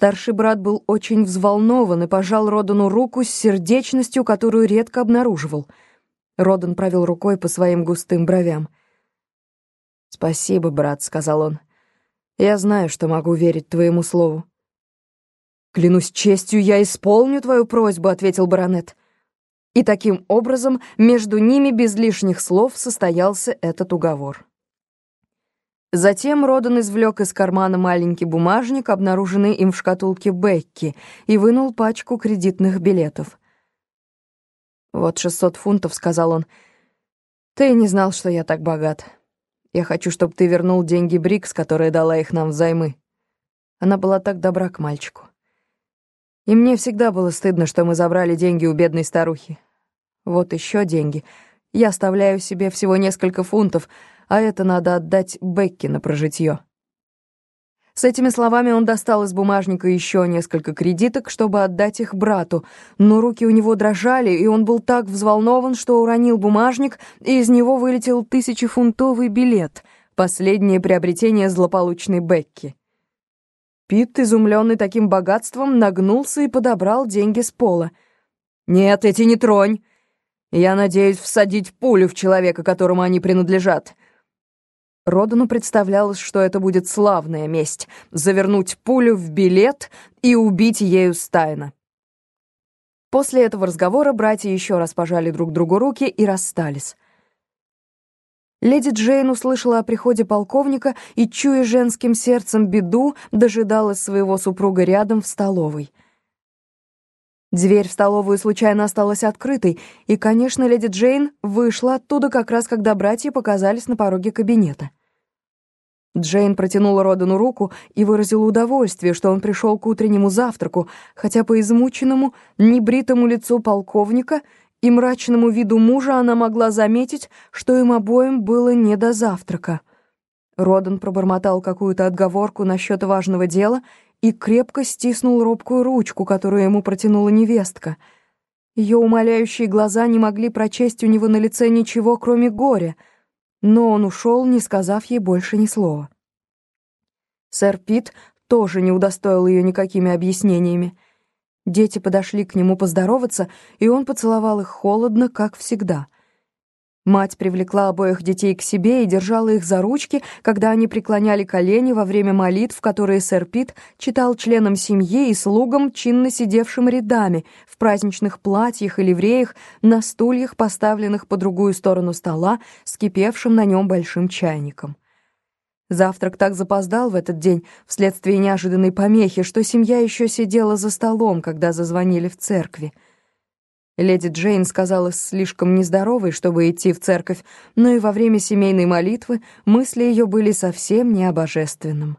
Старший брат был очень взволнован и пожал Родану руку с сердечностью, которую редко обнаруживал. Родан провел рукой по своим густым бровям. «Спасибо, брат», — сказал он. «Я знаю, что могу верить твоему слову». «Клянусь честью, я исполню твою просьбу», — ответил баронет. И таким образом между ними без лишних слов состоялся этот уговор. Затем Родан извлек из кармана маленький бумажник, обнаруженный им в шкатулке Бекки, и вынул пачку кредитных билетов. «Вот шестьсот фунтов», — сказал он. «Ты не знал, что я так богат. Я хочу, чтобы ты вернул деньги Брикс, которая дала их нам взаймы». Она была так добра к мальчику. И мне всегда было стыдно, что мы забрали деньги у бедной старухи. Вот еще деньги. Я оставляю себе всего несколько фунтов — а это надо отдать Бекки на прожитье. С этими словами он достал из бумажника еще несколько кредиток, чтобы отдать их брату, но руки у него дрожали, и он был так взволнован, что уронил бумажник, и из него вылетел тысячефунтовый билет, последнее приобретение злополучной Бекки. Пит, изумленный таким богатством, нагнулся и подобрал деньги с пола. «Нет, эти не тронь! Я надеюсь всадить пулю в человека, которому они принадлежат. Родану представлялось, что это будет славная месть — завернуть пулю в билет и убить ею Стайна. После этого разговора братья еще раз пожали друг другу руки и расстались. Леди Джейн услышала о приходе полковника и, чуя женским сердцем беду, дожидалась своего супруга рядом в столовой. Дверь в столовую случайно осталась открытой, и, конечно, леди Джейн вышла оттуда как раз, когда братья показались на пороге кабинета. Джейн протянула Родану руку и выразила удовольствие, что он пришел к утреннему завтраку, хотя по измученному, небритому лицу полковника и мрачному виду мужа она могла заметить, что им обоим было не до завтрака. Родан пробормотал какую-то отговорку насчет важного дела и крепко стиснул робкую ручку, которую ему протянула невестка. Ее умоляющие глаза не могли прочесть у него на лице ничего, кроме горя, но он ушел, не сказав ей больше ни слова. Сэр Пит тоже не удостоил ее никакими объяснениями. Дети подошли к нему поздороваться, и он поцеловал их холодно, как всегда — Мать привлекла обоих детей к себе и держала их за ручки, когда они преклоняли колени во время молитв, которые сэр Пит читал членам семьи и слугам, чинно сидевшим рядами, в праздничных платьях и ливреях, на стульях, поставленных по другую сторону стола, с кипевшим на нем большим чайником. Завтрак так запоздал в этот день вследствие неожиданной помехи, что семья еще сидела за столом, когда зазвонили в церкви. Леди Джейн сказалась слишком нездоровой, чтобы идти в церковь, но и во время семейной молитвы мысли ее были совсем не о божественном.